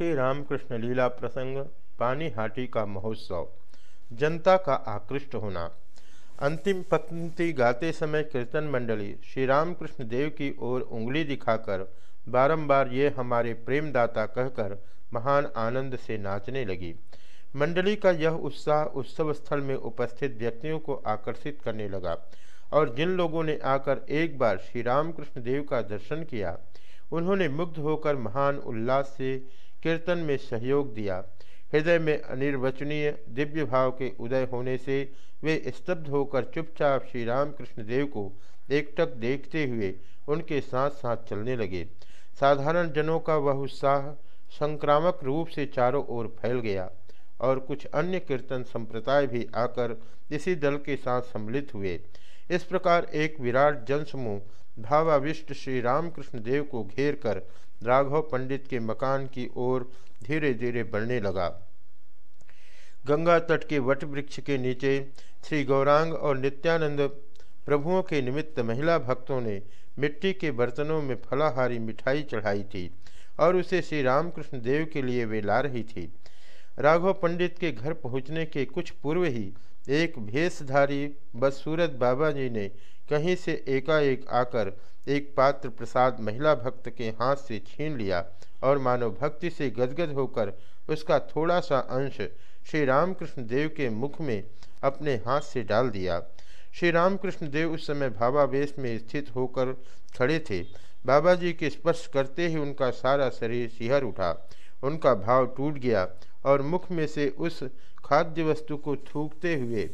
श्री रामकृष्ण लीला प्रसंग पानीहाटी का महोत्सव, जनता का आकृष्ट होना। अंतिम पंक्ति गाते समय कीर्तन मंडली श्री रामकृष्ण देव की ओर उंगली दिखाकर बारंबार ये हमारे प्रेमदाता कहकर महान आनंद से नाचने लगी। मंडली का यह उत्साह उत्सव स्थल में उपस्थित व्यक्तियों को आकर्षित करने लगा और जिन लोगों ने आकर एक बार श्री रामकृष्ण देव का दर्शन किया, उन्होंने मुग्ध होकर महान उल्लास से कीर्तन में सहयोग दिया। हृदय में अनिर्वचनीय दिव्य भाव के उदय होने से वे स्तब्ध होकर चुपचाप श्री रामकृष्ण देव को एकटक देखते हुए उनके साथ साथ चलने लगे। साधारण जनों का वह उत्साह संक्रामक रूप से चारों ओर फैल गया और कुछ अन्य कीर्तन संप्रदाय भी आकर इसी दल के साथ सम्मिलित हुए। इस प्रकार एक विराट जनसमूह भावाविष्ट श्री रामकृष्ण देव को घेर कर राघव पंडित के मकान की ओर धीरे धीरे बढ़ने लगा। गंगा तट के वट वृक्ष के नीचे श्री गौरांग और नित्यानंद प्रभुओं के निमित्त महिला भक्तों ने मिट्टी के बर्तनों में फलाहारी मिठाई चढ़ाई थी और उसे श्री रामकृष्ण देव के लिए वे ला रही थी। राघव पंडित के घर पहुँचने के कुछ पूर्व ही एक भेषधारी बदसूरत बाबा जी ने कहीं से एकाएक आकर एक पात्र प्रसाद महिला भक्त के हाथ से छीन लिया और मानव भक्ति से गदगद होकर उसका थोड़ा सा अंश श्री रामकृष्ण देव के मुख में अपने हाथ से डाल दिया। श्री रामकृष्ण देव उस समय भावावेश में स्थित होकर खड़े थे। बाबा जी के स्पर्श करते ही उनका सारा शरीर सिहर उठा। उनका भाव टूट गया और मुख में से उस खाद्य वस्तु को थूकते हुए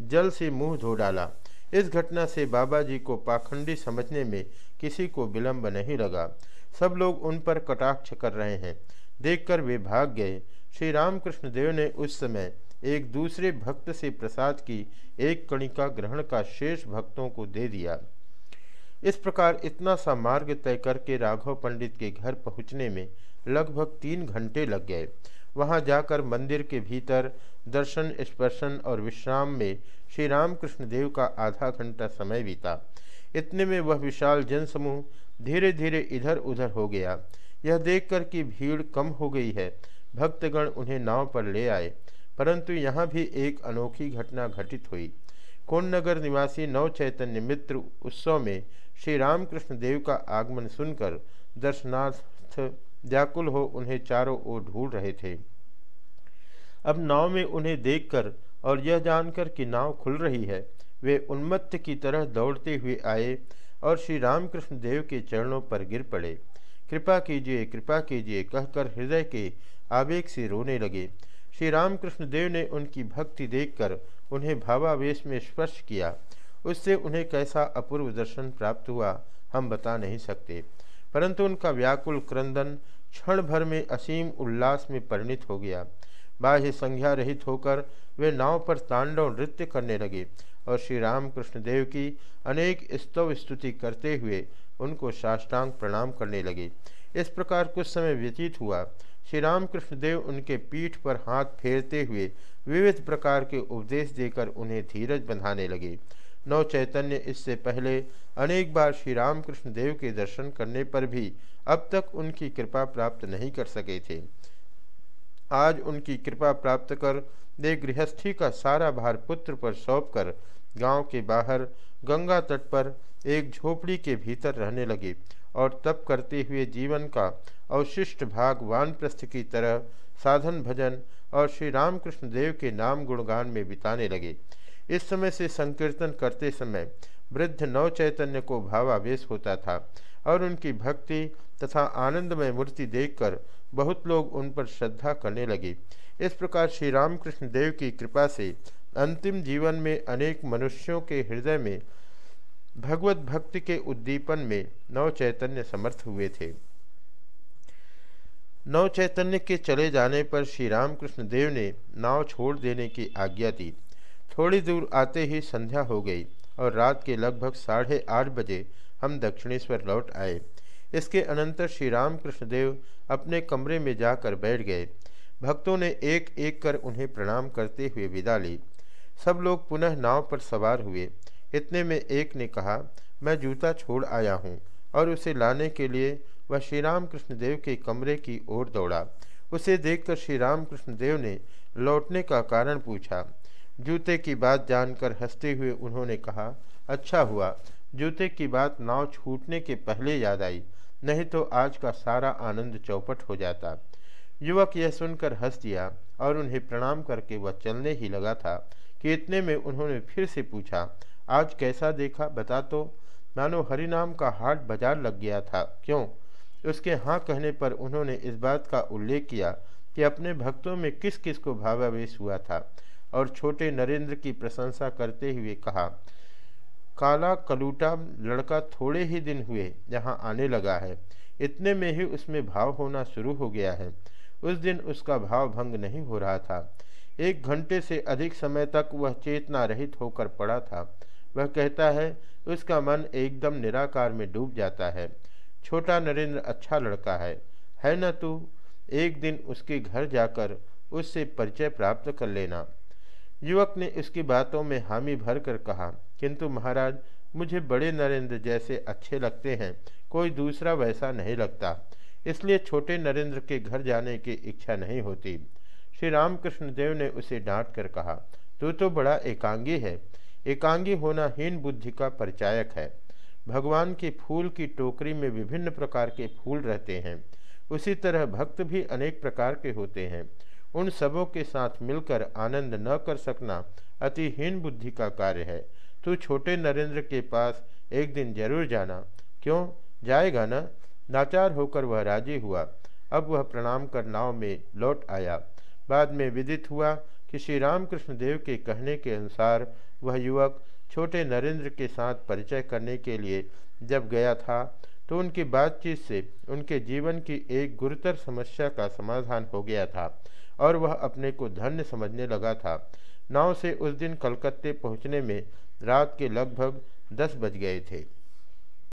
जल से मुँह धो डाला। इस घटना से बाबा जी को पाखंडी समझने में किसी को विलंब नहीं लगा। सब लोग उन पर कटाक्ष कर रहे हैं। देखकर वे भाग गए। श्री रामकृष्ण देव ने उस समय एक दूसरे भक्त से प्रसाद की एक कणिका ग्रहण का शेष भक्तों को दे दिया। इस प्रकार इतना सा मार्ग तय करके राघव पंडित के घर पहुँचने में लगभग तीन घंटे लग गए। वहाँ जाकर मंदिर के भीतर दर्शन, स्पर्शन और विश्राम में श्री रामकृष्ण देव का आधा घंटा समय बीता। इतने में वह विशाल जनसमूह धीरे धीरे इधर उधर हो गया। यह देखकर कि भीड़ कम हो गई है। भक्तगण उन्हें नाव पर ले आए, परंतु यहाँ भी एक अनोखी घटना घटित हुई। नगर निवासी नव चैतन्य मित्र उत्सव में श्री रामकृष्ण देव का आगमन सुनकर दर्शनार्थ व्याकुल हो उन्हें चारों ओर ढूंढ रहे थे। अब नाव में उन्हें देखकर और यह जानकर कि नाव खुल रही है, वे उन्मत्त की तरह दौड़ते हुए आए और श्री रामकृष्ण देव के चरणों पर गिर पड़े। कृपा कीजिए कृपा कीजिए, कहकर हृदय के आवेग से रोने लगे। श्री रामकृष्ण देव ने उनकी भक्ति देखकर उन्हें भावावेश में स्पर्श किया। उससे उन्हें कैसा अपूर्व दर्शन प्राप्त हुआ, हम बता नहीं सकते। परंतु उनका व्याकुल क्रंदन क्षण भर में असीम उल्लास में परिणित हो गया। बाह्य संज्ञा रहित होकर वे नाव पर तांडव नृत्य करने लगे और श्री रामकृष्ण देव की अनेक स्तव स्तुति करते हुए उनको साष्टांग प्रणाम करने लगे। इस प्रकार कुछ समय व्यतीत हुआ। श्री रामकृष्ण देव उनके पीठ पर हाथ फेरते हुए विविध प्रकार के उपदेश देकर उन्हें धीरज बंधाने लगे। नव चैतन्य इससे पहले अनेक बार श्री रामकृष्ण देव के दर्शन करने पर भी अब तक उनकी कृपा प्राप्त नहीं कर सके थे। आज उनकी कृपा प्राप्त कर वे गृहस्थी का सारा भार पुत्र पर सौंप कर गाँव के बाहर गंगा तट पर एक झोपड़ी के भीतर रहने लगे और तप करते हुए जीवन का अवशिष्ट भाग वानप्रस्थ की तरह साधन भजन और श्री रामकृष्ण देव के नाम गुणगान में बिताने लगे। इस समय से संकीर्तन करते समय वृद्ध नव चैतन्य को भावावेश होता था और उनकी भक्ति तथा आनंदमय मूर्ति देखकर बहुत लोग उन पर श्रद्धा करने लगे। इस प्रकार श्री रामकृष्ण देव की कृपा से अंतिम जीवन में अनेक मनुष्यों के हृदय में भगवत भक्ति के उद्दीपन में नव चैतन्य समर्थ हुए थे। नव चैतन्य के चले जाने पर श्री रामकृष्ण देव ने नाव छोड़ देने की आज्ञा दी। थोड़ी दूर आते ही संध्या हो गई और रात के लगभग साढ़े आठ बजे हम दक्षिणेश्वर लौट आए। इसके अनंतर श्री रामकृष्ण देव अपने कमरे में जाकर बैठ गए। भक्तों ने एक एक कर उन्हें प्रणाम करते हुए विदा ली। सब लोग पुनः नाव पर सवार हुए। इतने में एक ने कहा, मैं जूता छोड़ आया हूँ। और उसे लाने के लिए वह श्री राम देव के कमरे की ओर दौड़ा। उसे देखकर श्री रामकृष्ण देव ने लौटने का कारण पूछा। जूते की बात जानकर हँसते हुए उन्होंने कहा अच्छा हुआ, जूते की बात नाव छूटने के पहले याद आई, नहीं तो आज का सारा आनंद चौपट हो जाता। युवक यह सुनकर हंस दिया और उन्हें प्रणाम करके वह चलने ही लगा था। कि इतने में उन्होंने फिर से पूछा, आज कैसा देखा, बता तो। मानो हरिनाम का हाट बाज़ार लग गया था। क्यों? उसके हाँ कहने पर उन्होंने इस बात का उल्लेख किया कि अपने भक्तों में किस किस को भावावेश हुआ था और छोटे नरेंद्र की प्रशंसा करते हुए कहा, काला कलूटा लड़का थोड़े ही दिन हुए यहाँ आने लगा है। इतने में ही उसमें भाव होना शुरू हो गया है। उस दिन उसका भाव भंग नहीं हो रहा था। एक घंटे से अधिक समय तक वह चेतना रहित होकर पड़ा था। वह कहता है, उसका मन एकदम निराकार में डूब जाता है। छोटा नरेंद्र अच्छा लड़का है। है न तू? एक दिन उसके घर जाकर उससे परिचय प्राप्त कर लेना। युवक ने उसकी बातों में हामी भर कर कहा, किंतु महाराज, मुझे बड़े नरेंद्र जैसे अच्छे लगते हैं। कोई दूसरा वैसा नहीं लगता। इसलिए छोटे नरेंद्र के घर जाने की इच्छा नहीं होती। श्री रामकृष्ण देव ने उसे डांट कर कहा, तू तो बड़ा एकांगी है। एकांगी होना हीन बुद्धि का परिचायक है। भगवान के फूल की टोकरी में विभिन्न प्रकार के फूल रहते हैं। उसी तरह भक्त भी अनेक प्रकार के होते हैं। उन सबों के साथ मिलकर आनंद न कर सकना अति हीन बुद्धि का कार्य है। तू छोटे नरेंद्र के पास एक दिन ज़रूर जाना। क्यों? जाएगा ना? नाचार होकर वह राज़ी हुआ। अब वह प्रणाम कर नाव में लौट आया। बाद में विदित हुआ कि श्री रामकृष्ण देव के कहने के अनुसार वह युवक छोटे नरेंद्र के साथ परिचय करने के लिए जब गया था तो उनकी बातचीत से उनके जीवन की एक गुरुतर समस्या का समाधान हो गया था और वह अपने को धन्य समझने लगा था। नाव से उस दिन कलकत्ते पहुँचने में रात के लगभग दस बज गए थे।